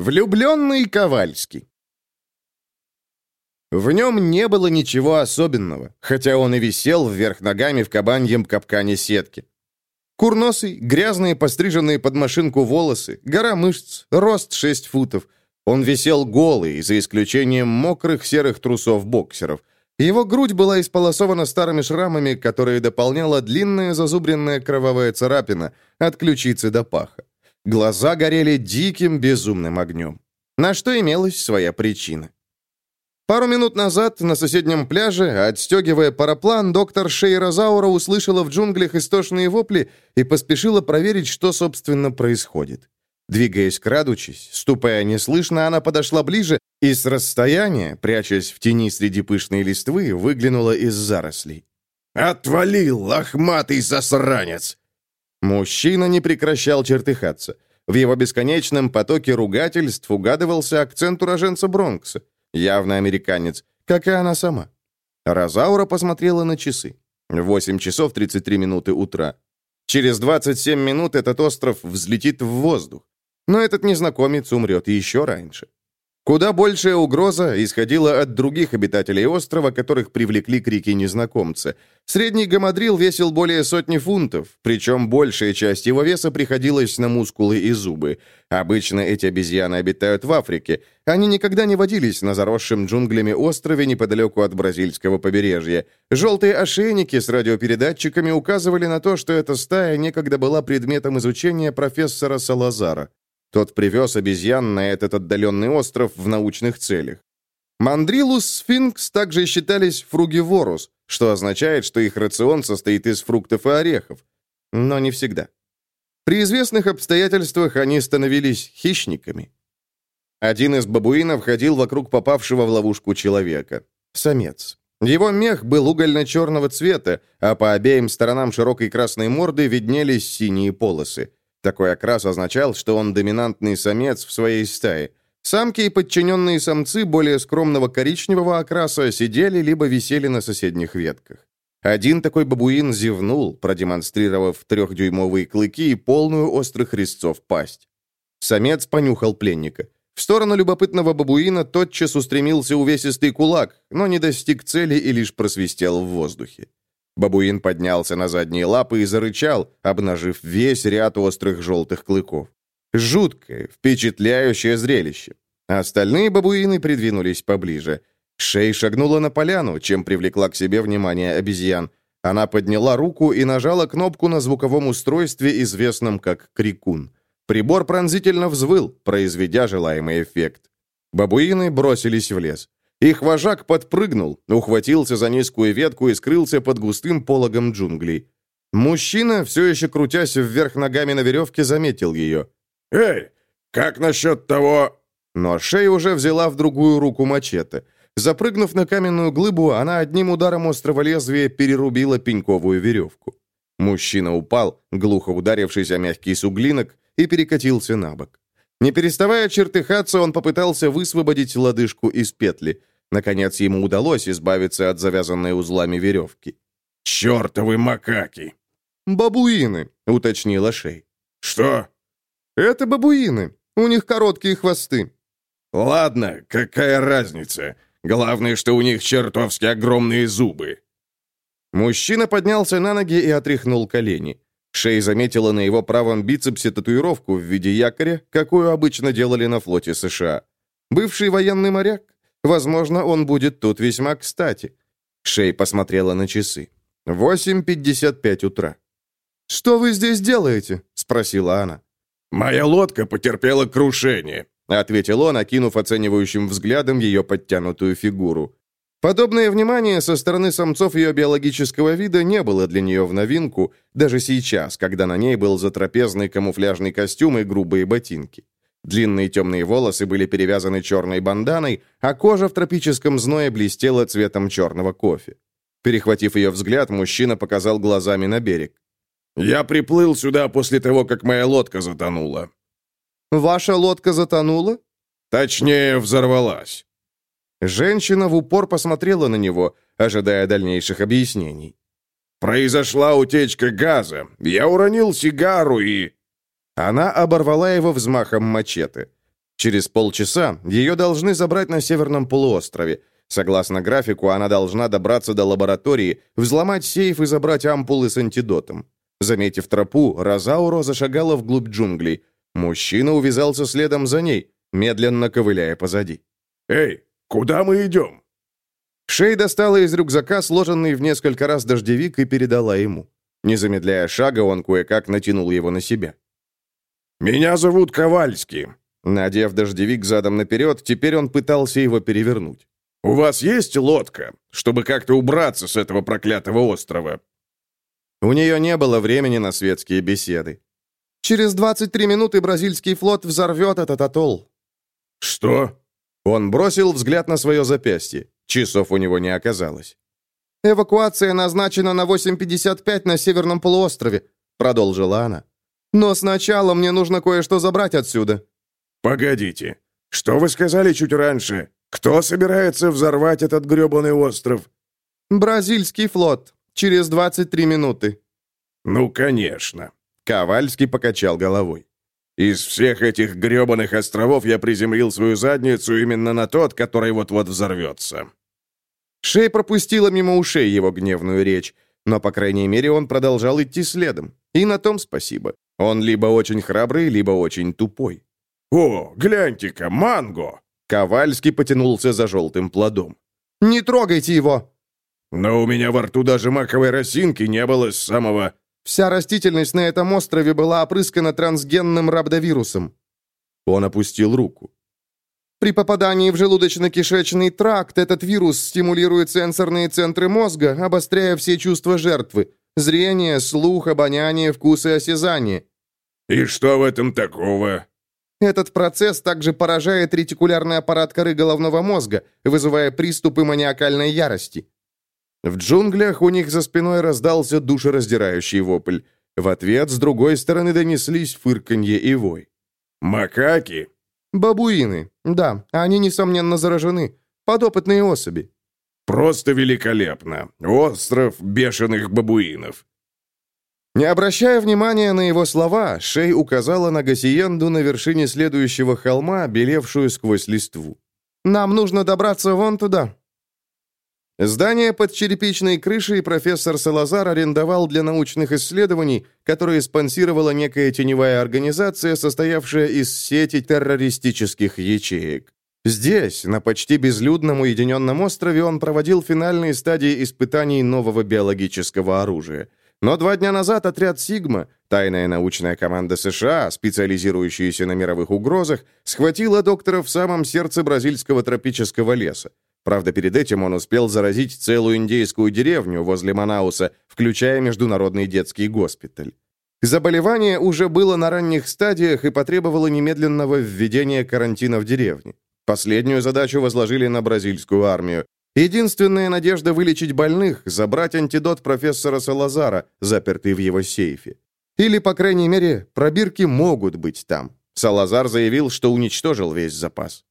Влюбленный Ковальский. В нем не было ничего особенного, хотя он и висел вверх ногами в кабаньем капкане сетки. Курносый, грязные постриженные под машинку волосы, гора мышц, рост 6 футов. Он висел голый, за исключением мокрых серых трусов-боксеров. Его грудь была исполосована старыми шрамами, которые дополняла длинная зазубренная кровавая царапина от ключицы до паха. Глаза горели диким безумным огнем. На что имелась своя причина. Пару минут назад на соседнем пляже, отстегивая параплан, доктор Шейра Заура услышала в джунглях истошные вопли и поспешила проверить, что, собственно, происходит. Двигаясь крадучись, ступая неслышно, она подошла ближе и с расстояния, прячась в тени среди пышной листвы, выглянула из зарослей. «Отвали, лохматый засранец!» Мужчина не прекращал чертыхаться. В его бесконечном потоке ругательств угадывался акцент уроженца Бронкса. Явно американец, как и она сама. Розаура посмотрела на часы. 8 часов 33 минуты утра. Через 27 минут этот остров взлетит в воздух. Но этот незнакомец умрет еще раньше. Куда большая угроза исходила от других обитателей острова, которых привлекли крики незнакомца. Средний гамадрил весил более сотни фунтов, причем большая часть его веса приходилась на мускулы и зубы. Обычно эти обезьяны обитают в Африке. Они никогда не водились на заросшем джунглями острове неподалеку от бразильского побережья. Желтые ошейники с радиопередатчиками указывали на то, что эта стая некогда была предметом изучения профессора Салазара. Тот привез обезьян на этот отдаленный остров в научных целях. Мандрилус сфинкс также считались фругиворус, что означает, что их рацион состоит из фруктов и орехов. Но не всегда. При известных обстоятельствах они становились хищниками. Один из бабуинов ходил вокруг попавшего в ловушку человека. Самец. Его мех был угольно-черного цвета, а по обеим сторонам широкой красной морды виднелись синие полосы. Такой окрас означал, что он доминантный самец в своей стае. Самки и подчиненные самцы более скромного коричневого окраса сидели либо висели на соседних ветках. Один такой бабуин зевнул, продемонстрировав трехдюймовые клыки и полную острых резцов пасть. Самец понюхал пленника. В сторону любопытного бабуина тотчас устремился увесистый кулак, но не достиг цели и лишь просвистел в воздухе. Бабуин поднялся на задние лапы и зарычал, обнажив весь ряд острых желтых клыков. Жуткое, впечатляющее зрелище. Остальные бабуины придвинулись поближе. Шей шагнула на поляну, чем привлекла к себе внимание обезьян. Она подняла руку и нажала кнопку на звуковом устройстве, известном как крикун. Прибор пронзительно взвыл, произведя желаемый эффект. Бабуины бросились в лес. Их вожак подпрыгнул, ухватился за низкую ветку и скрылся под густым пологом джунглей. Мужчина, все еще крутясь вверх ногами на веревке, заметил ее. «Эй, как насчет того...» Но Шей уже взяла в другую руку мачете. Запрыгнув на каменную глыбу, она одним ударом острого лезвия перерубила пеньковую веревку. Мужчина упал, глухо ударившись о мягкий суглинок, и перекатился на бок. Не переставая чертыхаться, он попытался высвободить лодыжку из петли. Наконец ему удалось избавиться от завязанной узлами веревки. «Чертовы макаки!» «Бабуины», — уточнила Шей. «Что?» «Это бабуины. У них короткие хвосты». «Ладно, какая разница? Главное, что у них чертовски огромные зубы». Мужчина поднялся на ноги и отряхнул колени. Шей заметила на его правом бицепсе татуировку в виде якоря, какую обычно делали на флоте США. Бывший военный моряк? Возможно, он будет тут весьма кстати. Шей посмотрела на часы. 8.55 утра. «Что вы здесь делаете?» — спросила она. «Моя лодка потерпела крушение», — ответил он, окинув оценивающим взглядом ее подтянутую фигуру. Подобное внимание со стороны самцов ее биологического вида не было для нее в новинку, даже сейчас, когда на ней был затрапезный камуфляжный костюм и грубые ботинки. Длинные темные волосы были перевязаны черной банданой, а кожа в тропическом зное блестела цветом черного кофе. Перехватив ее взгляд, мужчина показал глазами на берег. «Я приплыл сюда после того, как моя лодка затонула». «Ваша лодка затонула?» «Точнее, взорвалась». Женщина в упор посмотрела на него, ожидая дальнейших объяснений. «Произошла утечка газа. Я уронил сигару и...» Она оборвала его взмахом мачете. Через полчаса ее должны забрать на Северном полуострове. Согласно графику, она должна добраться до лаборатории, взломать сейф и забрать ампулы с антидотом. Заметив тропу, Розауро зашагала вглубь джунглей. Мужчина увязался следом за ней, медленно ковыляя позади. «Эй, куда мы идем?» Шей достала из рюкзака сложенный в несколько раз дождевик и передала ему. Не замедляя шага, он кое-как натянул его на себя. «Меня зовут Ковальский. Надев дождевик задом наперед, теперь он пытался его перевернуть. «У вас есть лодка, чтобы как-то убраться с этого проклятого острова?» У нее не было времени на светские беседы. «Через 23 минуты бразильский флот взорвет этот атолл». «Что?» Он бросил взгляд на свое запястье. Часов у него не оказалось. «Эвакуация назначена на 8.55 на Северном полуострове», — продолжила она. «Но сначала мне нужно кое-что забрать отсюда». «Погодите, что вы сказали чуть раньше? Кто собирается взорвать этот грёбаный остров?» «Бразильский флот. Через 23 минуты». «Ну, конечно». Ковальский покачал головой. «Из всех этих грёбаных островов я приземлил свою задницу именно на тот, который вот-вот взорвется». Шей пропустила мимо ушей его гневную речь, но, по крайней мере, он продолжал идти следом. И на том спасибо. Он либо очень храбрый, либо очень тупой. «О, гляньте-ка, манго!» Ковальский потянулся за желтым плодом. «Не трогайте его!» «Но у меня во рту даже маковой росинки не было с самого...» «Вся растительность на этом острове была опрыскана трансгенным рабдовирусом». Он опустил руку. При попадании в желудочно-кишечный тракт этот вирус стимулирует сенсорные центры мозга, обостряя все чувства жертвы. Зрение, слух, обоняние, вкус и осязание. «И что в этом такого?» Этот процесс также поражает ретикулярный аппарат коры головного мозга, вызывая приступы маниакальной ярости. В джунглях у них за спиной раздался душераздирающий вопль. В ответ с другой стороны донеслись фырканье и вой. «Макаки?» «Бабуины. Да, они, несомненно, заражены. Подопытные особи». «Просто великолепно. Остров бешеных бабуинов. Не обращая внимания на его слова, Шей указала на Гасиенду на вершине следующего холма, белевшую сквозь листву. «Нам нужно добраться вон туда». Здание под черепичной крышей профессор Салазар арендовал для научных исследований, которые спонсировала некая теневая организация, состоявшая из сети террористических ячеек. Здесь, на почти безлюдном уединенном острове, он проводил финальные стадии испытаний нового биологического оружия – но два дня назад отряд «Сигма», тайная научная команда США, специализирующаяся на мировых угрозах, схватила доктора в самом сердце бразильского тропического леса. Правда, перед этим он успел заразить целую индейскую деревню возле Манауса, включая международный детский госпиталь. Заболевание уже было на ранних стадиях и потребовало немедленного введения карантина в деревне. Последнюю задачу возложили на бразильскую армию. Единственная надежда вылечить больных – забрать антидот профессора Салазара, запертый в его сейфе. Или, по крайней мере, пробирки могут быть там. Салазар заявил, что уничтожил весь запас.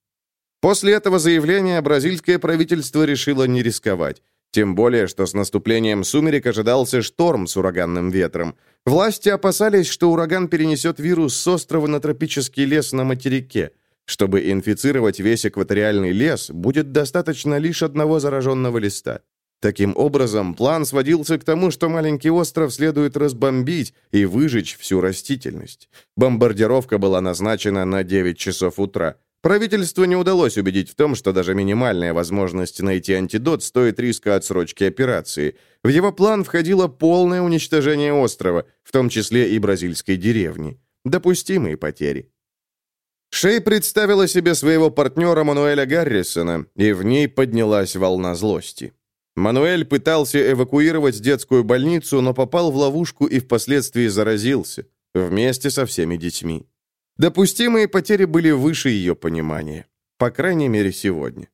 После этого заявления бразильское правительство решило не рисковать. Тем более, что с наступлением сумерек ожидался шторм с ураганным ветром. Власти опасались, что ураган перенесет вирус с острова на тропический лес на материке. Чтобы инфицировать весь экваториальный лес, будет достаточно лишь одного зараженного листа. Таким образом, план сводился к тому, что маленький остров следует разбомбить и выжечь всю растительность. Бомбардировка была назначена на 9 часов утра. Правительству не удалось убедить в том, что даже минимальная возможность найти антидот стоит риска отсрочки операции. В его план входило полное уничтожение острова, в том числе и бразильской деревни. Допустимые потери. Шей представила себе своего партнера Мануэля Гаррисона, и в ней поднялась волна злости. Мануэль пытался эвакуировать детскую больницу, но попал в ловушку и впоследствии заразился, вместе со всеми детьми. Допустимые потери были выше ее понимания, по крайней мере сегодня.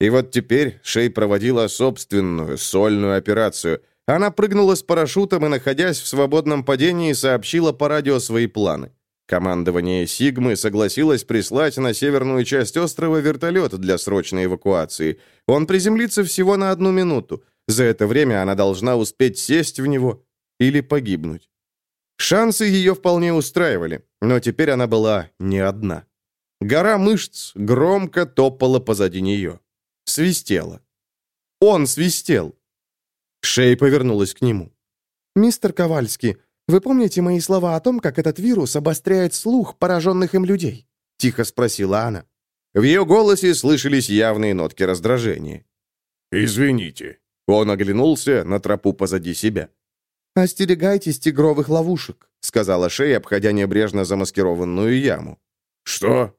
И вот теперь Шей проводила собственную сольную операцию. Она прыгнула с парашютом и, находясь в свободном падении, сообщила по радио свои планы – Командование «Сигмы» согласилось прислать на северную часть острова вертолет для срочной эвакуации. Он приземлится всего на одну минуту. За это время она должна успеть сесть в него или погибнуть. Шансы ее вполне устраивали, но теперь она была не одна. Гора мышц громко топала позади нее. Свистела. Он свистел. Шей повернулась к нему. «Мистер Ковальский, вы помните мои слова о том, как этот вирус обостряет слух пораженных им людей?» — тихо спросила она. В ее голосе слышались явные нотки раздражения. «Извините». Он оглянулся на тропу позади себя. «Остерегайтесь тигровых ловушек», — сказала Шей, обходя небрежно замаскированную яму. «Что?»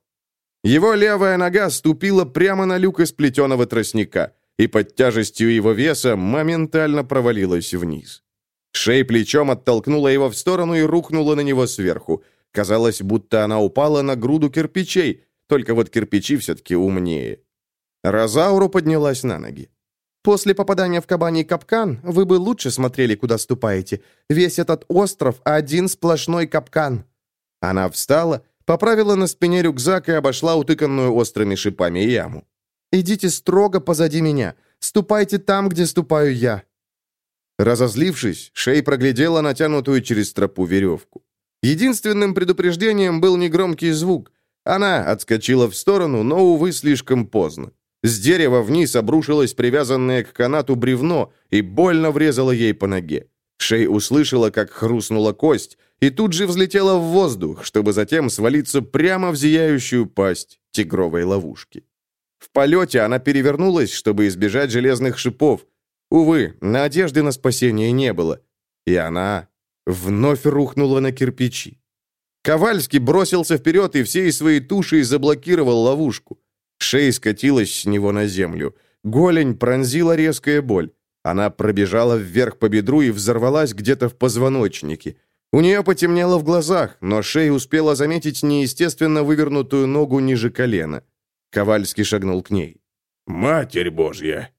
Его левая нога ступила прямо на люк из плетеного тростника, и под тяжестью его веса моментально провалилась вниз. Шей плечом оттолкнула его в сторону и рухнула на него сверху. Казалось, будто она упала на груду кирпичей, только вот кирпичи все-таки умнее. Розауру поднялась на ноги. «После попадания в кабаний капкан вы бы лучше смотрели, куда ступаете. Весь этот остров — один сплошной капкан». Она встала поправила на спине рюкзак и обошла утыканную острыми шипами яму. «Идите строго позади меня. Ступайте там, где ступаю я». Разозлившись, Шей проглядела натянутую через тропу веревку. Единственным предупреждением был негромкий звук. Она отскочила в сторону, но, увы, слишком поздно. С дерева вниз обрушилось привязанное к канату бревно и больно врезало ей по ноге. Шей услышала, как хрустнула кость, и тут же взлетела в воздух, чтобы затем свалиться прямо в зияющую пасть тигровой ловушки. В полете она перевернулась, чтобы избежать железных шипов. Увы, надежды на спасение не было. И она вновь рухнула на кирпичи. Ковальский бросился вперед и всей своей тушей заблокировал ловушку. Шея скатилась с него на землю. Голень пронзила резкая боль. Она пробежала вверх по бедру и взорвалась где-то в позвоночнике. У нее потемнело в глазах, но шея успела заметить неестественно вывернутую ногу ниже колена. Ковальский шагнул к ней. «Матерь Божья!»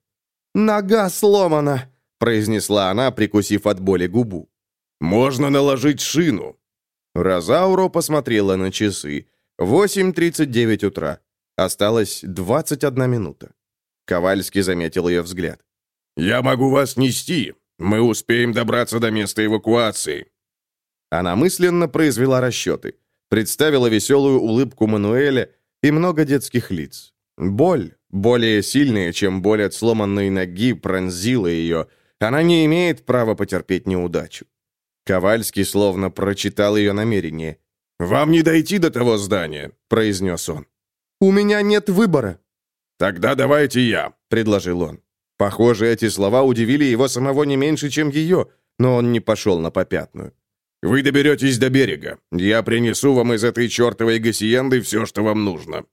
«Нога сломана!» — произнесла она, прикусив от боли губу. «Можно наложить шину!» Розауро посмотрела на часы. 8.39 утра. Осталось 21 минута. Ковальский заметил ее взгляд. «Я могу вас нести. Мы успеем добраться до места эвакуации». Она мысленно произвела расчеты. Представила веселую улыбку Мануэля и много детских лиц. Боль, более сильная, чем боль от сломанной ноги, пронзила ее. Она не имеет права потерпеть неудачу. Ковальский словно прочитал ее намерение. «Вам не дойти до того здания», — произнес он. «У меня нет выбора». «Тогда давайте я», — предложил он. Похоже, эти слова удивили его самого не меньше, чем ее, но он не пошел на попятную. Вы доберетесь до берега. Я принесу вам из этой чертовой гасиенды все, что вам нужно».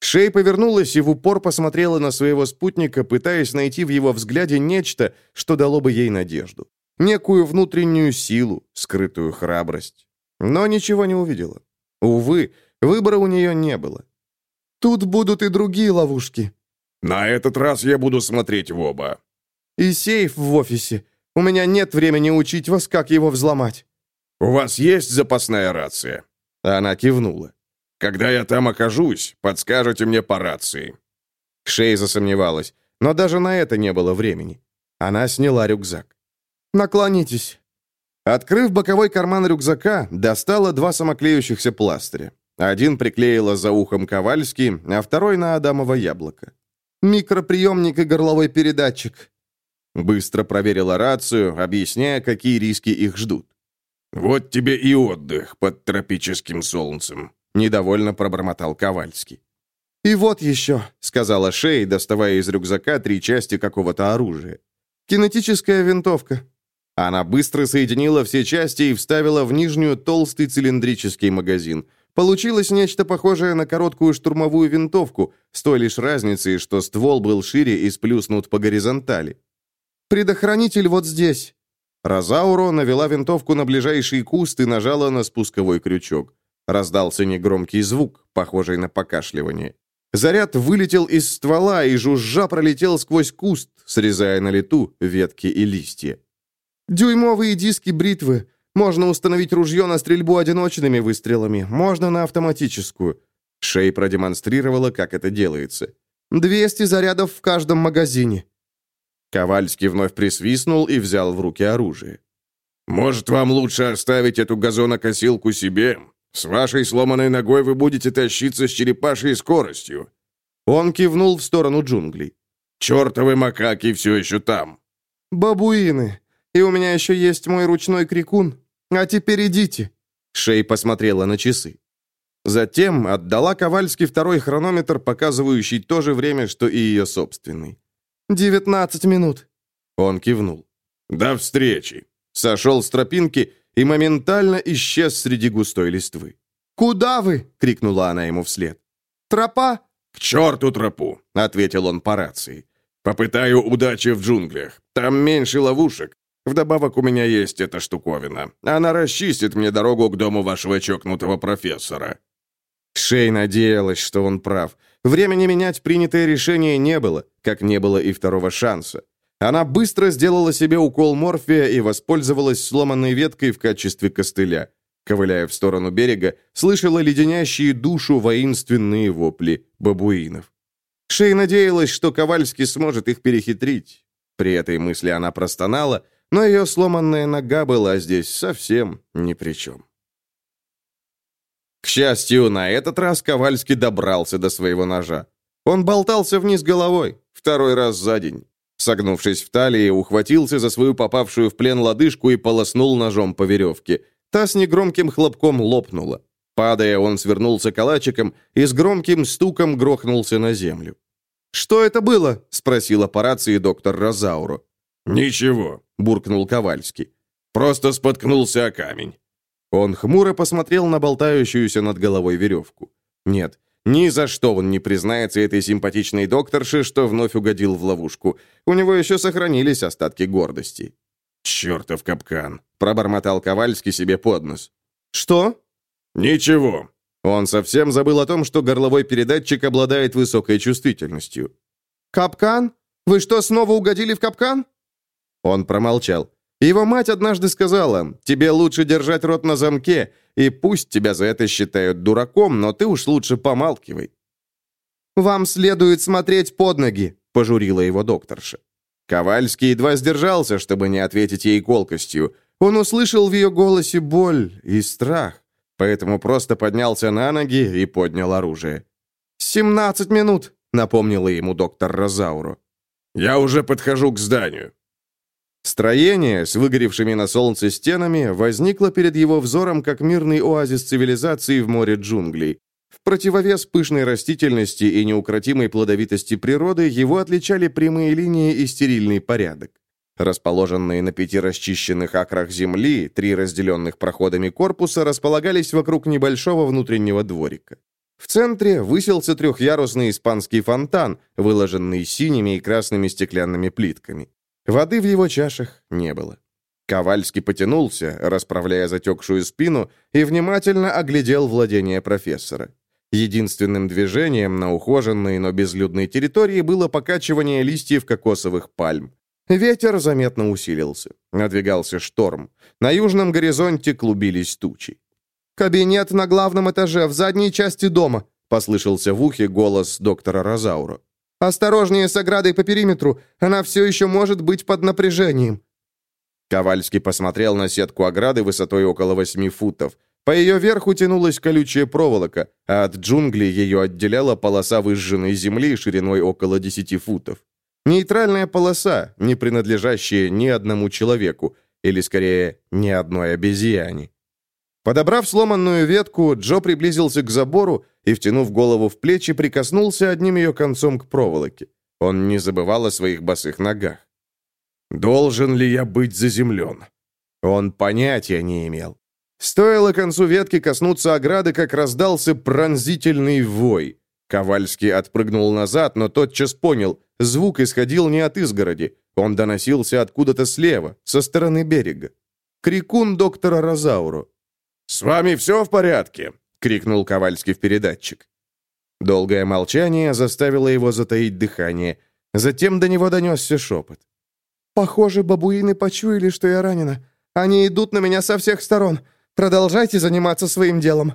Шей повернулась и в упор посмотрела на своего спутника, пытаясь найти в его взгляде нечто, что дало бы ей надежду. Некую внутреннюю силу, скрытую храбрость. Но ничего не увидела. Увы, выбора у нее не было. «Тут будут и другие ловушки». «На этот раз я буду смотреть в оба». «И сейф в офисе. У меня нет времени учить вас, как его взломать». «У вас есть запасная рация?» Она кивнула. «Когда я там окажусь, подскажете мне по рации». Шей засомневалась, но даже на это не было времени. Она сняла рюкзак. «Наклонитесь». Открыв боковой карман рюкзака, достала два самоклеющихся пластыря. Один приклеила за ухом Ковальски, а второй на Адамово яблоко. «Микроприемник и горловой передатчик». Быстро проверила рацию, объясняя, какие риски их ждут. «Вот тебе и отдых под тропическим солнцем», — недовольно пробормотал Ковальский. «И вот еще», — сказала Шей, доставая из рюкзака три части какого-то оружия. «Кинетическая винтовка». Она быстро соединила все части и вставила в нижнюю толстый цилиндрический магазин. Получилось нечто похожее на короткую штурмовую винтовку, с той лишь разницей, что ствол был шире и сплюснут по горизонтали. «Предохранитель вот здесь». Розауро навела винтовку на ближайший куст и нажала на спусковой крючок. Раздался негромкий звук, похожий на покашливание. Заряд вылетел из ствола и жужжа пролетел сквозь куст, срезая на лету ветки и листья. «Дюймовые диски бритвы. Можно установить ружье на стрельбу одиночными выстрелами, можно на автоматическую». Шей продемонстрировала, как это делается. «200 зарядов в каждом магазине». Ковальский вновь присвистнул и взял в руки оружие. «Может, вам лучше оставить эту газонокосилку себе? С вашей сломанной ногой вы будете тащиться с черепашьей скоростью». Он кивнул в сторону джунглей. «Чертовы макаки все еще там». «Бабуины. И у меня еще есть мой ручной крикун. А теперь идите». Шей посмотрела на часы. Затем отдала Ковальски второй хронометр, показывающий то же время, что и ее собственный. «Девятнадцать минут». Он кивнул. «До встречи!» Сошел с тропинки и моментально исчез среди густой листвы. «Куда вы?» — крикнула она ему вслед. «Тропа?» «К черту тропу!» — ответил он по рации. «Попытаю удачи в джунглях. Там меньше ловушек. Вдобавок у меня есть эта штуковина. Она расчистит мне дорогу к дому вашего чокнутого профессора». Шей надеялась, что он прав. Времени менять принятое решение не было, как не было и второго шанса. Она быстро сделала себе укол морфия и воспользовалась сломанной веткой в качестве костыля. Ковыляя в сторону берега, слышала леденящие душу воинственные вопли бабуинов. Шей надеялась, что Ковальский сможет их перехитрить. При этой мысли она простонала, но ее сломанная нога была здесь совсем ни при чем. К счастью, на этот раз Ковальский добрался до своего ножа. Он болтался вниз головой, второй раз за день. Согнувшись в талии, ухватился за свою попавшую в плен лодыжку и полоснул ножом по веревке. Та с негромким хлопком лопнула. Падая, он свернулся калачиком и с громким стуком грохнулся на землю. «Что это было?» — спросил по рации доктор Розауру. «Ничего», — буркнул Ковальский. «Просто споткнулся о камень». Он хмуро посмотрел на болтающуюся над головой веревку. Нет, ни за что он не признается этой симпатичной докторше, что вновь угодил в ловушку. У него еще сохранились остатки гордости. «Чертов капкан!» — пробормотал Ковальский себе под нос. «Что?» «Ничего». Он совсем забыл о том, что горловой передатчик обладает высокой чувствительностью. «Капкан? Вы что, снова угодили в капкан?» Он промолчал. Его мать однажды сказала, «Тебе лучше держать рот на замке, и пусть тебя за это считают дураком, но ты уж лучше помалкивай». «Вам следует смотреть под ноги», — пожурила его докторша. Ковальский едва сдержался, чтобы не ответить ей колкостью. Он услышал в ее голосе боль и страх, поэтому просто поднялся на ноги и поднял оружие. «Семнадцать минут», — напомнила ему доктор Розауру. «Я уже подхожу к зданию». Строение с выгоревшими на солнце стенами возникло перед его взором как мирный оазис цивилизации в море джунглей. В противовес пышной растительности и неукротимой плодовитости природы его отличали прямые линии и стерильный порядок. Расположенные на пяти расчищенных акрах земли, три разделенных проходами корпуса располагались вокруг небольшого внутреннего дворика. В центре высился трехъярусный испанский фонтан, выложенный синими и красными стеклянными плитками. Воды в его чашах не было. Ковальский потянулся, расправляя затекшую спину, и внимательно оглядел владение профессора. Единственным движением на ухоженной, но безлюдной территории было покачивание листьев кокосовых пальм. Ветер заметно усилился. Надвигался шторм. На южном горизонте клубились тучи. «Кабинет на главном этаже, в задней части дома», — послышался в ухе голос доктора Розаура. Осторожнее с оградой по периметру, она все еще может быть под напряжением». Ковальский посмотрел на сетку ограды высотой около восьми футов. По ее верху тянулась колючая проволока, а от джунглей ее отделяла полоса выжженной земли шириной около десяти футов. Нейтральная полоса, не принадлежащая ни одному человеку, или, скорее, ни одной обезьяне. Подобрав сломанную ветку, Джо приблизился к забору и, втянув голову в плечи, прикоснулся одним ее концом к проволоке. Он не забывал о своих босых ногах. «Должен ли я быть заземлен?» Он понятия не имел. Стоило концу ветки коснуться ограды, как раздался пронзительный вой. Ковальский отпрыгнул назад, но тотчас понял, звук исходил не от изгороди, он доносился откуда-то слева, со стороны берега. Крикун доктора Розауру. «С вами все в порядке?» — крикнул Ковальский в передатчик. Долгое молчание заставило его затаить дыхание. Затем до него донесся шепот. «Похоже, бабуины почуяли, что я ранена. Они идут на меня со всех сторон. Продолжайте заниматься своим делом».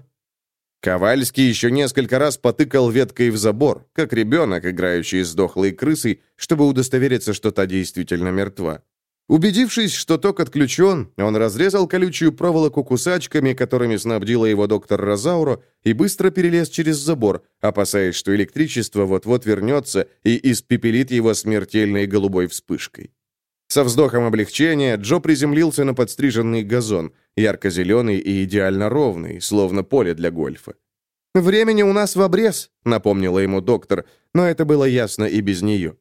Ковальский еще несколько раз потыкал веткой в забор, как ребенок, играющий с дохлой крысой, чтобы удостовериться, что та действительно мертва. Убедившись, что ток отключен, он разрезал колючую проволоку кусачками, которыми снабдила его доктор Розауро, и быстро перелез через забор, опасаясь, что электричество вот-вот вернется и испепелит его смертельной голубой вспышкой. Со вздохом облегчения Джо приземлился на подстриженный газон, ярко-зеленый и идеально ровный, словно поле для гольфа. «Времени у нас в обрез», — напомнила ему доктор, но это было ясно и без нее.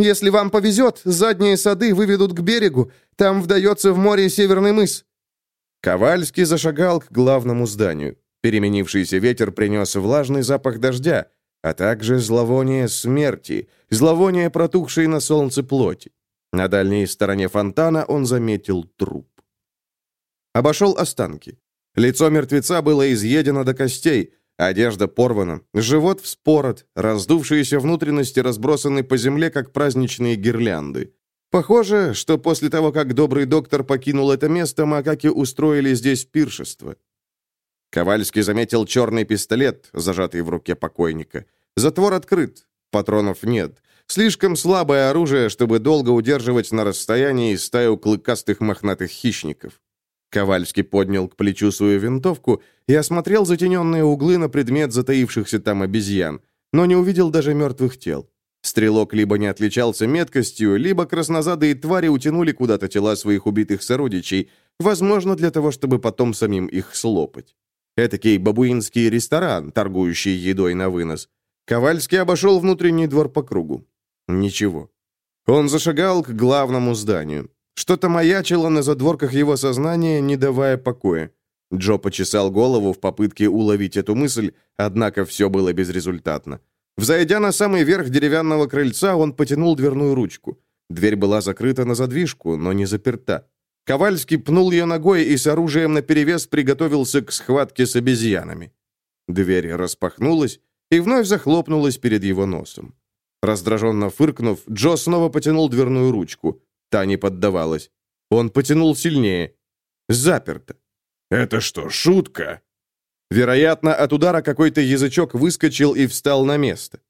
Если вам повезет, задние сады выведут к берегу. Там вдается в море Северный мыс». Ковальский зашагал к главному зданию. Переменившийся ветер принес влажный запах дождя, а также зловоние смерти, зловоние протухшей на солнце плоти. На дальней стороне фонтана он заметил труп. Обошел останки. Лицо мертвеца было изъедено до костей, Одежда порвана, живот вспорот, раздувшиеся внутренности разбросаны по земле, как праздничные гирлянды. Похоже, что после того, как добрый доктор покинул это место, макаки устроили здесь пиршество. Ковальский заметил черный пистолет, зажатый в руке покойника. Затвор открыт, патронов нет. Слишком слабое оружие, чтобы долго удерживать на расстоянии стаю клыкастых мохнатых хищников. Ковальский поднял к плечу свою винтовку и осмотрел затененные углы на предмет затаившихся там обезьян, но не увидел даже мертвых тел. Стрелок либо не отличался меткостью, либо краснозадые твари утянули куда-то тела своих убитых сородичей, возможно, для того, чтобы потом самим их слопать. Этакий бабуинский ресторан, торгующий едой на вынос. Ковальский обошел внутренний двор по кругу. Ничего. Он зашагал к главному зданию. Что-то маячило на задворках его сознания, не давая покоя. Джо почесал голову в попытке уловить эту мысль, однако все было безрезультатно. Взойдя на самый верх деревянного крыльца, он потянул дверную ручку. Дверь была закрыта на задвижку, но не заперта. Ковальский пнул ее ногой и с оружием наперевес приготовился к схватке с обезьянами. Дверь распахнулась и вновь захлопнулась перед его носом. Раздраженно фыркнув, Джо снова потянул дверную ручку. Та не поддавалась. Он потянул сильнее. Заперто. «Это что, шутка?» Вероятно, от удара какой-то язычок выскочил и встал на место.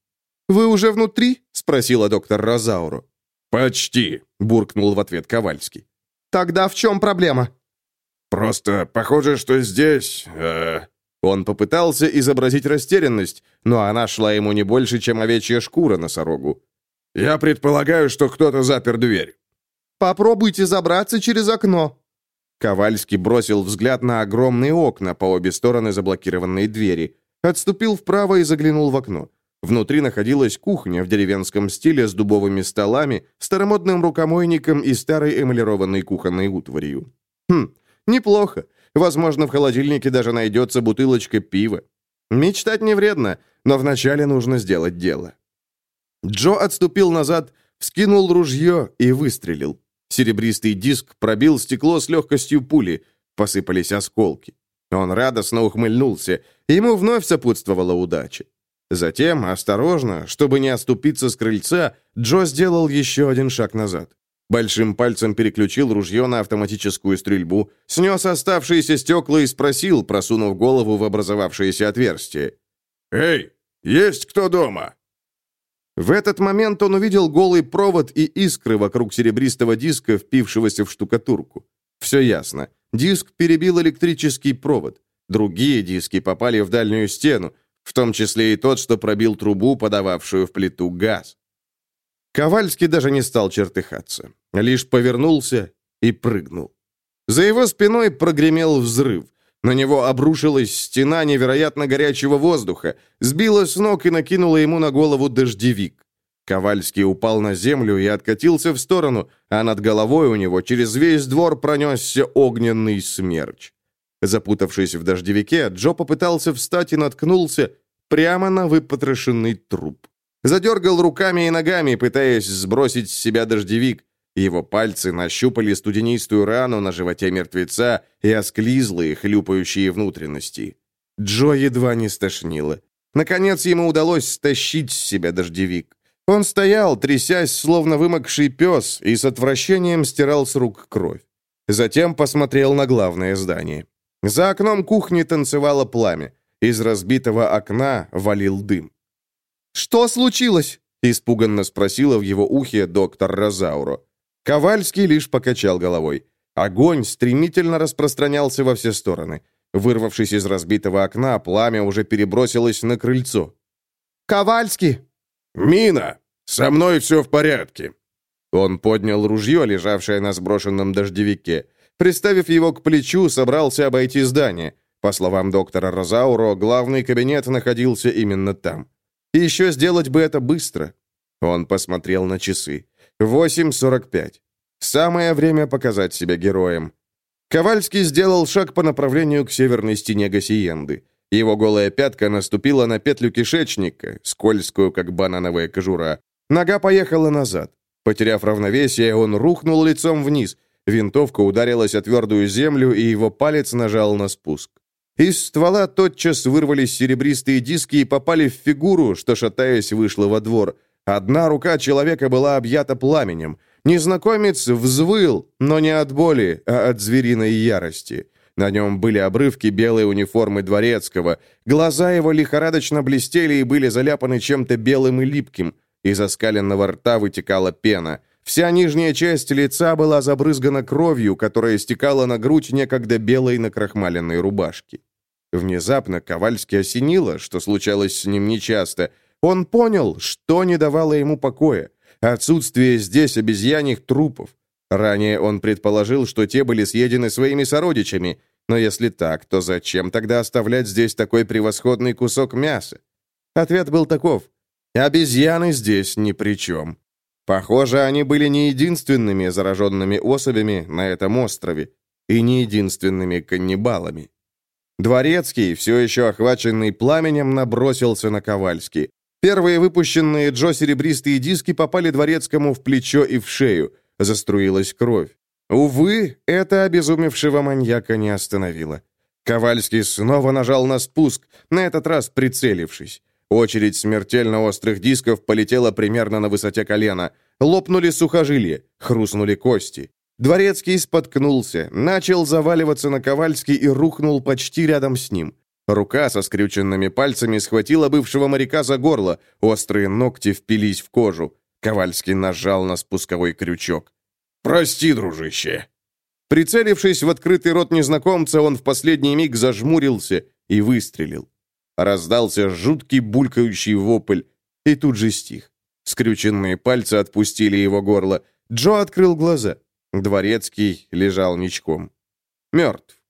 «Вы уже внутри?» — спросила доктор Розауру. «Почти», — буркнул в ответ Ковальский. «Тогда в чем проблема?» «Просто похоже, что здесь...» э... Он попытался изобразить растерянность, но она шла ему не больше, чем овечья шкура носорогу. «Я предполагаю, что кто-то запер дверь». Попробуйте забраться через окно». Ковальский бросил взгляд на огромные окна по обе стороны заблокированной двери, отступил вправо и заглянул в окно. Внутри находилась кухня в деревенском стиле с дубовыми столами, старомодным рукомойником и старой эмалированной кухонной утварью. Хм, неплохо. Возможно, в холодильнике даже найдется бутылочка пива. Мечтать не вредно, но вначале нужно сделать дело. Джо отступил назад, вскинул ружье и выстрелил. Серебристый диск пробил стекло с легкостью пули. Посыпались осколки. Он радостно ухмыльнулся. Ему вновь сопутствовала удача. Затем, осторожно, чтобы не оступиться с крыльца, Джо сделал еще один шаг назад. Большим пальцем переключил ружье на автоматическую стрельбу, снес оставшиеся стекла и спросил, просунув голову в образовавшееся отверстие. «Эй, есть кто дома?» В этот момент он увидел голый провод и искры вокруг серебристого диска, впившегося в штукатурку. Все ясно. Диск перебил электрический провод. Другие диски попали в дальнюю стену, в том числе и тот, что пробил трубу, подававшую в плиту газ. Ковальский даже не стал чертыхаться. Лишь повернулся и прыгнул. За его спиной прогремел взрыв. На него обрушилась стена невероятно горячего воздуха, сбила с ног и накинула ему на голову дождевик. Ковальский упал на землю и откатился в сторону, а над головой у него через весь двор пронесся огненный смерч. Запутавшись в дождевике, Джо попытался встать и наткнулся прямо на выпотрошенный труп. Задергал руками и ногами, пытаясь сбросить с себя дождевик, его пальцы нащупали студенистую рану на животе мертвеца и осклизлые, хлюпающие внутренности. Джо едва не стошнило. Наконец ему удалось стащить с себя дождевик. Он стоял, трясясь, словно вымокший пес, и с отвращением стирал с рук кровь. Затем посмотрел на главное здание. За окном кухни танцевало пламя. Из разбитого окна валил дым. «Что случилось?» — испуганно спросила в его ухе доктор Розауро. Ковальский лишь покачал головой. Огонь стремительно распространялся во все стороны. Вырвавшись из разбитого окна, пламя уже перебросилось на крыльцо. «Ковальский!» «Мина! Со мной все в порядке!» Он поднял ружье, лежавшее на сброшенном дождевике. Приставив его к плечу, собрался обойти здание. По словам доктора Розауро, главный кабинет находился именно там. И еще сделать бы это быстро. Он посмотрел на часы. 8.45. Самое время показать себя героем. Ковальский сделал шаг по направлению к северной стене Гасиенды. Его голая пятка наступила на петлю кишечника, скользкую, как банановая кожура. Нога поехала назад. Потеряв равновесие, он рухнул лицом вниз. Винтовка ударилась о твердую землю, и его палец нажал на спуск. Из ствола тотчас вырвались серебристые диски и попали в фигуру, что, шатаясь, вышла во двор. Одна рука человека была объята пламенем. Незнакомец взвыл, но не от боли, а от звериной ярости. На нем были обрывки белой униформы дворецкого. Глаза его лихорадочно блестели и были заляпаны чем-то белым и липким. Из оскаленного рта вытекала пена. Вся нижняя часть лица была забрызгана кровью, которая стекала на грудь некогда белой накрахмаленной рубашки. Внезапно Ковальский осенило, что случалось с ним нечасто. Он понял, что не давало ему покоя. Отсутствие здесь обезьяньих трупов. Ранее он предположил, что те были съедены своими сородичами, но если так, то зачем тогда оставлять здесь такой превосходный кусок мяса? Ответ был таков. Обезьяны здесь ни при чем. Похоже, они были не единственными зараженными особями на этом острове и не единственными каннибалами. Дворецкий, все еще охваченный пламенем, набросился на Ковальский. Первые выпущенные Джо серебристые диски попали Дворецкому в плечо и в шею. Заструилась кровь. Увы, это обезумевшего маньяка не остановило. Ковальский снова нажал на спуск, на этот раз прицелившись. Очередь смертельно острых дисков полетела примерно на высоте колена. Лопнули сухожилия, хрустнули кости. Дворецкий споткнулся, начал заваливаться на Ковальский и рухнул почти рядом с ним. Рука со скрюченными пальцами схватила бывшего моряка за горло, острые ногти впились в кожу. Ковальский нажал на спусковой крючок. «Прости, дружище!» Прицелившись в открытый рот незнакомца, он в последний миг зажмурился и выстрелил. Раздался жуткий булькающий вопль, и тут же стих. Скрюченные пальцы отпустили его горло. Джо открыл глаза. Дворецкий лежал ничком. Мертв.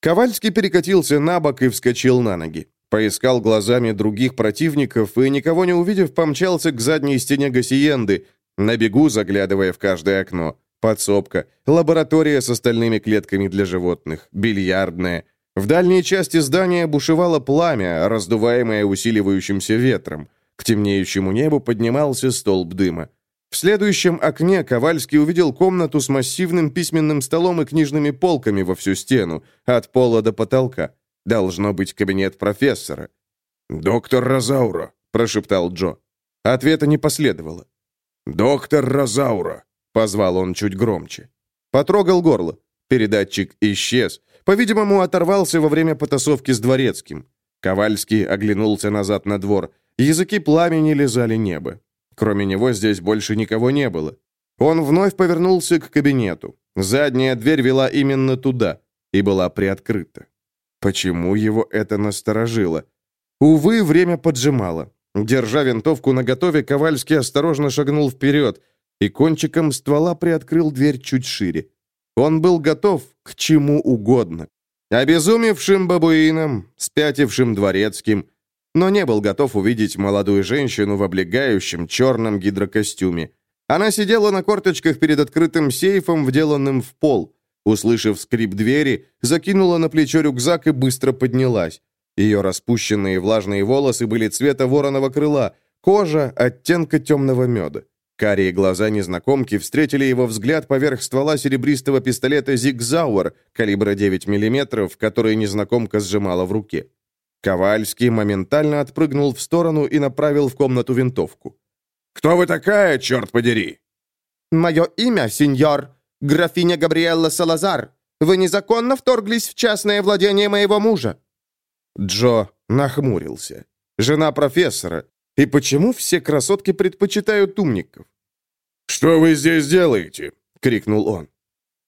Ковальский перекатился на бок и вскочил на ноги. Поискал глазами других противников и, никого не увидев, помчался к задней стене Гасиенды, на бегу заглядывая в каждое окно. Подсобка, лаборатория с остальными клетками для животных, бильярдная. В дальней части здания бушевало пламя, раздуваемое усиливающимся ветром. К темнеющему небу поднимался столб дыма. В следующем окне Ковальский увидел комнату с массивным письменным столом и книжными полками во всю стену, от пола до потолка. Должно быть кабинет профессора. «Доктор Розаура», — прошептал Джо. Ответа не последовало. «Доктор Розаура», — позвал он чуть громче. Потрогал горло. Передатчик исчез. По-видимому, оторвался во время потасовки с дворецким. Ковальский оглянулся назад на двор. Языки пламени лизали небо. Кроме него здесь больше никого не было. Он вновь повернулся к кабинету. Задняя дверь вела именно туда и была приоткрыта. Почему его это насторожило? Увы, время поджимало. Держа винтовку наготове, Ковальский осторожно шагнул вперед и кончиком ствола приоткрыл дверь чуть шире. Он был готов к чему угодно. Обезумевшим бабуином, спятившим дворецким, но не был готов увидеть молодую женщину в облегающем черном гидрокостюме. Она сидела на корточках перед открытым сейфом, вделанным в пол. Услышав скрип двери, закинула на плечо рюкзак и быстро поднялась. Ее распущенные влажные волосы были цвета вороного крыла, кожа оттенка темного меда. Карие глаза незнакомки встретили его взгляд поверх ствола серебристого пистолета «Зигзауэр» калибра 9 мм, который незнакомка сжимала в руке. Ковальский моментально отпрыгнул в сторону и направил в комнату винтовку. «Кто вы такая, черт подери?» «Мое имя, сеньор, графиня Габриэлла Салазар. Вы незаконно вторглись в частное владение моего мужа». Джо нахмурился. «Жена профессора. И почему все красотки предпочитают умников?» «Что вы здесь делаете?» — крикнул он.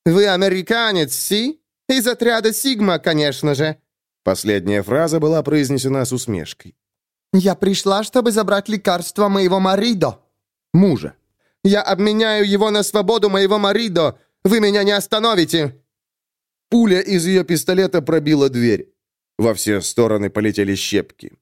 «Вы американец, Си? Из отряда Сигма, конечно же». Последняя фраза была произнесена с усмешкой. «Я пришла, чтобы забрать лекарство моего Маридо». Мужа. «Я обменяю его на свободу моего Маридо. Вы меня не остановите!» Пуля из ее пистолета пробила дверь. Во все стороны полетели щепки.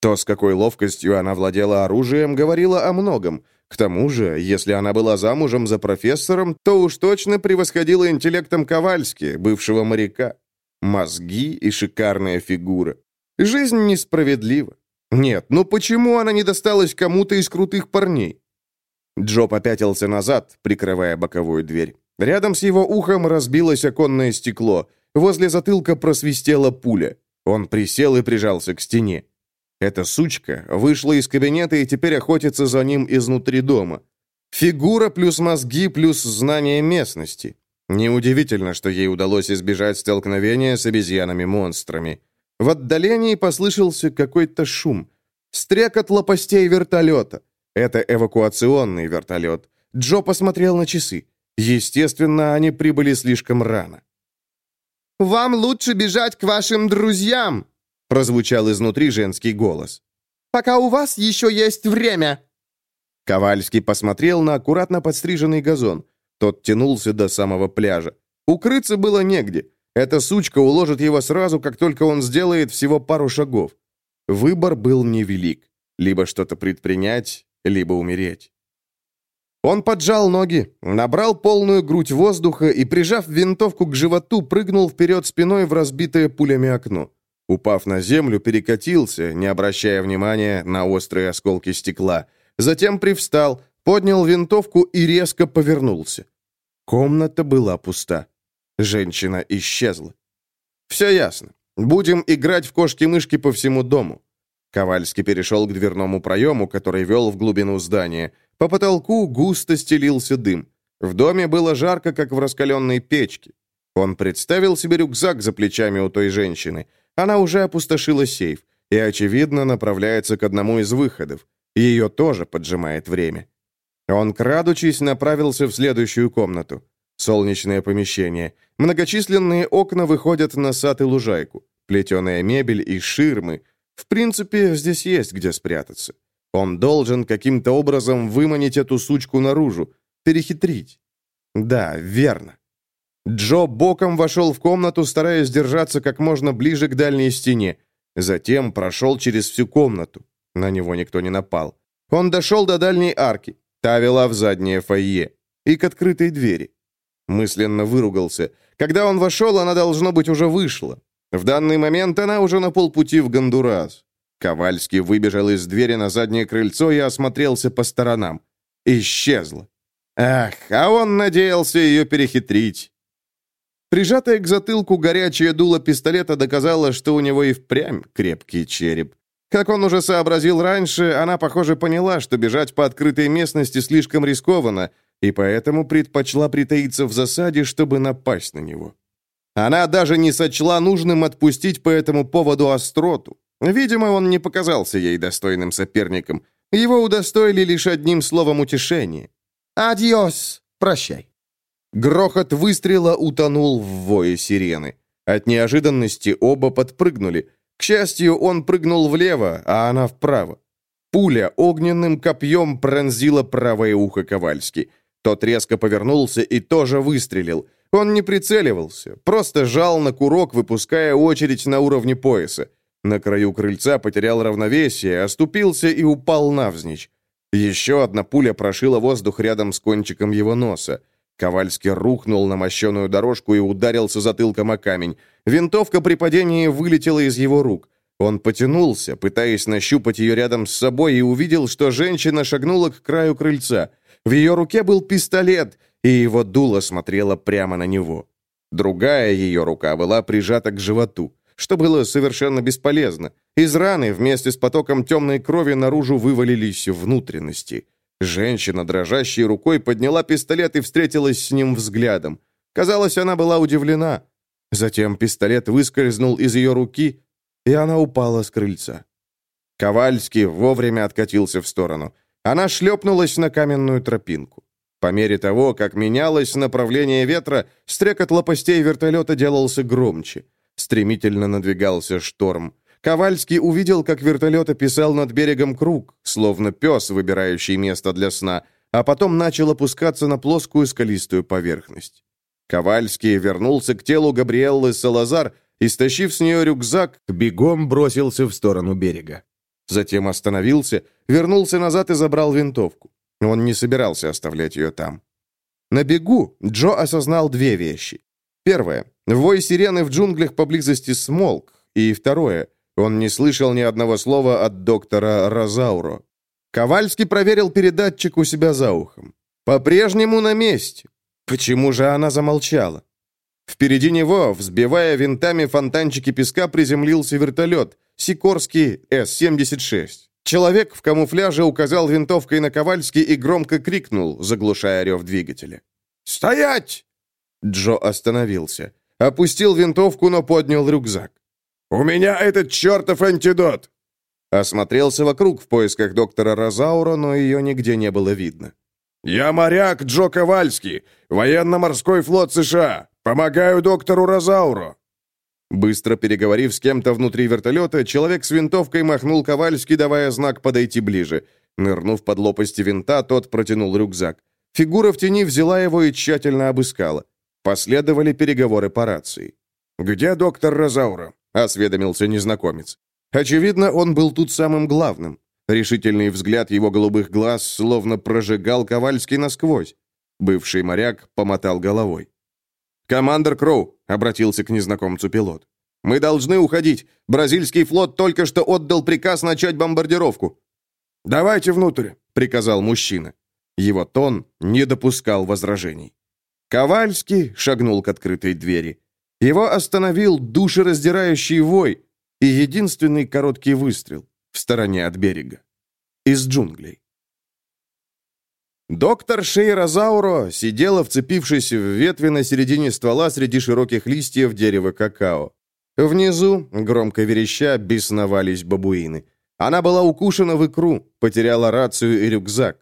То, с какой ловкостью она владела оружием, говорило о многом. К тому же, если она была замужем за профессором, то уж точно превосходила интеллектом Ковальски, бывшего моряка. Мозги и шикарная фигура. Жизнь несправедлива. Нет, ну почему она не досталась кому-то из крутых парней? Джо попятился назад, прикрывая боковую дверь. Рядом с его ухом разбилось оконное стекло. Возле затылка просвистела пуля. Он присел и прижался к стене. Эта сучка вышла из кабинета и теперь охотится за ним изнутри дома. Фигура плюс мозги плюс знание местности. Неудивительно, что ей удалось избежать столкновения с обезьянами-монстрами. В отдалении послышался какой-то шум. Стрекот лопастей вертолета. Это эвакуационный вертолет. Джо посмотрел на часы. Естественно, они прибыли слишком рано. «Вам лучше бежать к вашим друзьям!» прозвучал изнутри женский голос. «Пока у вас еще есть время!» Ковальский посмотрел на аккуратно подстриженный газон. Тот тянулся до самого пляжа. Укрыться было негде. Эта сучка уложит его сразу, как только он сделает всего пару шагов. Выбор был невелик. Либо что-то предпринять, либо умереть. Он поджал ноги, набрал полную грудь воздуха и, прижав винтовку к животу, прыгнул вперед спиной в разбитое пулями окно. Упав на землю, перекатился, не обращая внимания на острые осколки стекла. Затем привстал, поднял винтовку и резко повернулся. Комната была пуста. Женщина исчезла. «Все ясно. Будем играть в кошки-мышки по всему дому». Ковальский перешел к дверному проему, который вел в глубину здания – по потолку густо стелился дым. В доме было жарко, как в раскаленной печке. Он представил себе рюкзак за плечами у той женщины. Она уже опустошила сейф и, очевидно, направляется к одному из выходов. Ее тоже поджимает время. Он, крадучись, направился в следующую комнату. Солнечное помещение. Многочисленные окна выходят на сад и лужайку. Плетеная мебель и ширмы. В принципе, здесь есть где спрятаться. Он должен каким-то образом выманить эту сучку наружу, перехитрить. Да, верно. Джо боком вошел в комнату, стараясь держаться как можно ближе к дальней стене. Затем прошел через всю комнату. На него никто не напал. Он дошел до дальней арки. Та вела в заднее фойе. И к открытой двери. Мысленно выругался. Когда он вошел, она, должно быть, уже вышла. В данный момент она уже на полпути в Гондурас. Ковальский выбежал из двери на заднее крыльцо и осмотрелся по сторонам. Исчезла. Ах, а он надеялся ее перехитрить. Прижатая к затылку горячее дуло пистолета доказало, что у него и впрямь крепкий череп. Как он уже сообразил раньше, она, похоже, поняла, что бежать по открытой местности слишком рискованно, и поэтому предпочла притаиться в засаде, чтобы напасть на него. Она даже не сочла нужным отпустить по этому поводу остроту. Видимо, он не показался ей достойным соперником. Его удостоили лишь одним словом утешения. «Адьос! Прощай!» Грохот выстрела утонул в вое сирены. От неожиданности оба подпрыгнули. К счастью, он прыгнул влево, а она вправо. Пуля огненным копьем пронзила правое ухо Ковальски. Тот резко повернулся и тоже выстрелил. Он не прицеливался, просто жал на курок, выпуская очередь на уровне пояса. На краю крыльца потерял равновесие, оступился и упал навзничь. Еще одна пуля прошила воздух рядом с кончиком его носа. Ковальский рухнул на мощеную дорожку и ударился затылком о камень. Винтовка при падении вылетела из его рук. Он потянулся, пытаясь нащупать ее рядом с собой, и увидел, что женщина шагнула к краю крыльца. В ее руке был пистолет, и его дуло смотрело прямо на него. Другая ее рука была прижата к животу что было совершенно бесполезно. Из раны вместе с потоком темной крови наружу вывалились внутренности. Женщина, дрожащей рукой, подняла пистолет и встретилась с ним взглядом. Казалось, она была удивлена. Затем пистолет выскользнул из ее руки, и она упала с крыльца. Ковальский вовремя откатился в сторону. Она шлепнулась на каменную тропинку. По мере того, как менялось направление ветра, стрекот лопастей вертолета делался громче. Стремительно надвигался шторм. Ковальский увидел, как вертолет описал над берегом круг, словно пес, выбирающий место для сна, а потом начал опускаться на плоскую скалистую поверхность. Ковальский вернулся к телу Габриэллы Салазар и, стащив с нее рюкзак, бегом бросился в сторону берега. Затем остановился, вернулся назад и забрал винтовку. Он не собирался оставлять ее там. На бегу Джо осознал две вещи. Первое. Вой сирены в джунглях поблизости смолк. И второе. Он не слышал ни одного слова от доктора Розауро. Ковальский проверил передатчик у себя за ухом. По-прежнему на месте. Почему же она замолчала? Впереди него, взбивая винтами фонтанчики песка, приземлился вертолет. Сикорский С-76. Человек в камуфляже указал винтовкой на Ковальский и громко крикнул, заглушая рев двигателя. «Стоять!» Джо остановился. Опустил винтовку, но поднял рюкзак. «У меня этот чертов антидот!» Осмотрелся вокруг в поисках доктора Розаура, но ее нигде не было видно. «Я моряк Джо Ковальский, военно-морской флот США. Помогаю доктору Розауру». Быстро переговорив с кем-то внутри вертолета, человек с винтовкой махнул Ковальски, давая знак подойти ближе. Нырнув под лопасти винта, тот протянул рюкзак. Фигура в тени взяла его и тщательно обыскала. Последовали переговоры по рации. «Где доктор Розаура?» — осведомился незнакомец. Очевидно, он был тут самым главным. Решительный взгляд его голубых глаз словно прожигал Ковальский насквозь. Бывший моряк помотал головой. «Командор Кроу», — обратился к незнакомцу пилот. «Мы должны уходить. Бразильский флот только что отдал приказ начать бомбардировку». «Давайте внутрь», — приказал мужчина. Его тон не допускал возражений. Ковальский шагнул к открытой двери. Его остановил душераздирающий вой и единственный короткий выстрел в стороне от берега. Из джунглей. Доктор Шейра Зауро сидела, вцепившись в ветви на середине ствола среди широких листьев дерева какао. Внизу, громко вереща, бесновались бабуины. Она была укушена в икру, потеряла рацию и рюкзак.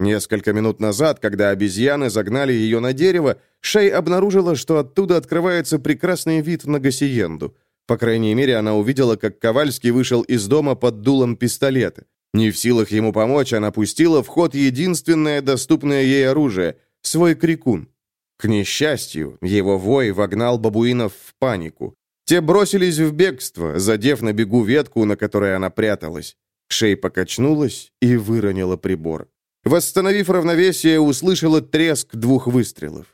Несколько минут назад, когда обезьяны загнали ее на дерево, Шей обнаружила, что оттуда открывается прекрасный вид на Гасиенду. По крайней мере, она увидела, как Ковальский вышел из дома под дулом пистолета. Не в силах ему помочь, она пустила в ход единственное доступное ей оружие — свой крикун. К несчастью, его вой вогнал бабуинов в панику. Те бросились в бегство, задев на бегу ветку, на которой она пряталась. Шей покачнулась и выронила прибор. Восстановив равновесие, услышала треск двух выстрелов.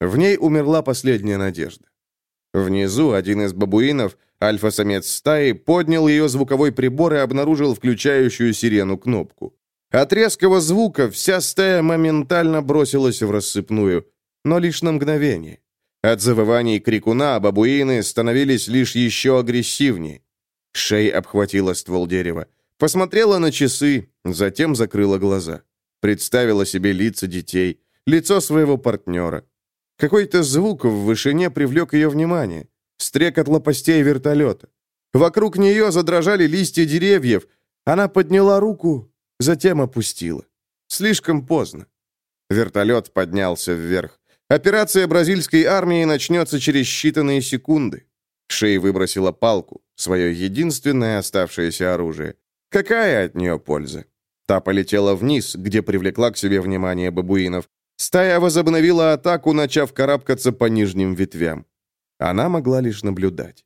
В ней умерла последняя надежда. Внизу один из бабуинов, альфа-самец стаи, поднял ее звуковой прибор и обнаружил включающую сирену кнопку. От резкого звука вся стая моментально бросилась в рассыпную, но лишь на мгновение. От завываний крикуна бабуины становились лишь еще агрессивнее. Шей обхватила ствол дерева, посмотрела на часы, затем закрыла глаза. Представила себе лица детей, лицо своего партнера, какой-то звук в вышине привлек ее внимание. Стрекот лопастей вертолета. Вокруг нее задрожали листья деревьев. Она подняла руку, затем опустила. Слишком поздно. Вертолет поднялся вверх. Операция бразильской армии начнется через считанные секунды. Шей выбросила палку, свое единственное оставшееся оружие. Какая от нее польза? Та полетела вниз, где привлекла к себе внимание бабуинов. Стая возобновила атаку, начав карабкаться по нижним ветвям. Она могла лишь наблюдать.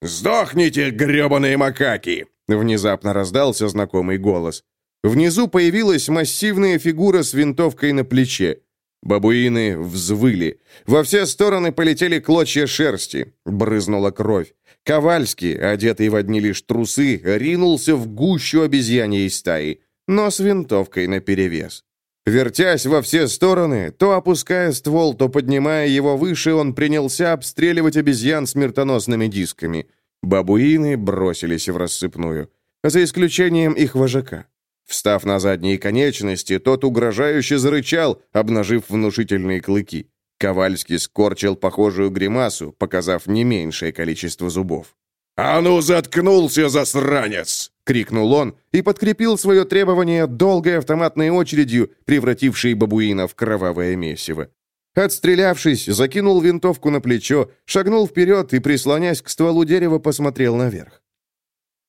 «Сдохните, гребаные макаки!» Внезапно раздался знакомый голос. Внизу появилась массивная фигура с винтовкой на плече. Бабуины взвыли. Во все стороны полетели клочья шерсти. Брызнула кровь. Ковальский, одетый в одни лишь трусы, ринулся в гущу обезьяньей стаи, но с винтовкой наперевес. Вертясь во все стороны, то опуская ствол, то поднимая его выше, он принялся обстреливать обезьян смертоносными дисками. Бабуины бросились в рассыпную, за исключением их вожака. Встав на задние конечности, тот угрожающе зарычал, обнажив внушительные клыки. Ковальский скорчил похожую гримасу, показав не меньшее количество зубов. «А ну, заткнулся, засранец!» — крикнул он и подкрепил свое требование долгой автоматной очередью, превратившей бабуина в кровавое месиво. Отстрелявшись, закинул винтовку на плечо, шагнул вперед и, прислонясь к стволу дерева, посмотрел наверх.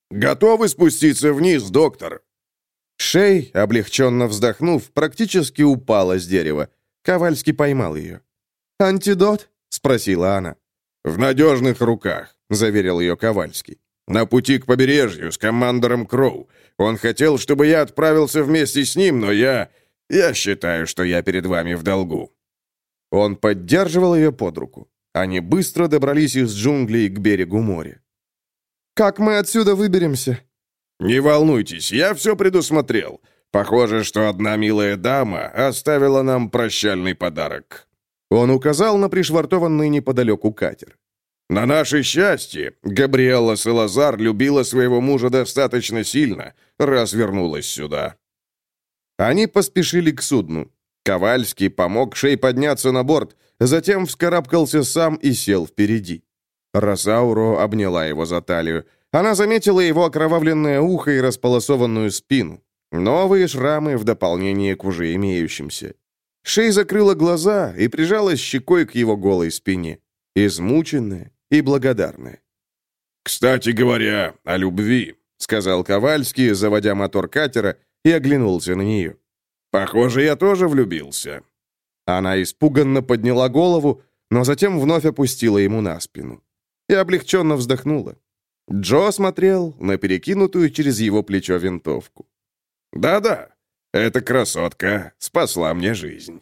«Готовы спуститься вниз, доктор?» Шей, облегченно вздохнув, практически упала с дерева. Ковальский поймал ее. «Антидот?» — спросила она. «В надежных руках», — заверил ее Ковальский. «На пути к побережью с командором Кроу. Он хотел, чтобы я отправился вместе с ним, но я... Я считаю, что я перед вами в долгу». Он поддерживал ее под руку. Они быстро добрались из джунглей к берегу моря. «Как мы отсюда выберемся?» «Не волнуйтесь, я все предусмотрел. Похоже, что одна милая дама оставила нам прощальный подарок». Он указал на пришвартованный неподалеку катер. «На наше счастье, Габриэла Салазар любила своего мужа достаточно сильно, раз вернулась сюда». Они поспешили к судну. Ковальский помог Шей подняться на борт, затем вскарабкался сам и сел впереди. Росауро обняла его за талию. Она заметила его окровавленное ухо и располосованную спину. Новые шрамы в дополнение к уже имеющимся. Шей закрыла глаза и прижалась щекой к его голой спине. Измученная и благодарная. «Кстати говоря, о любви», — сказал Ковальский, заводя мотор катера, и оглянулся на нее. Похоже, я тоже влюбился». Она испуганно подняла голову, но затем вновь опустила ему на спину. И облегченно вздохнула. Джо смотрел на перекинутую через его плечо винтовку. «Да-да, эта красотка спасла мне жизнь».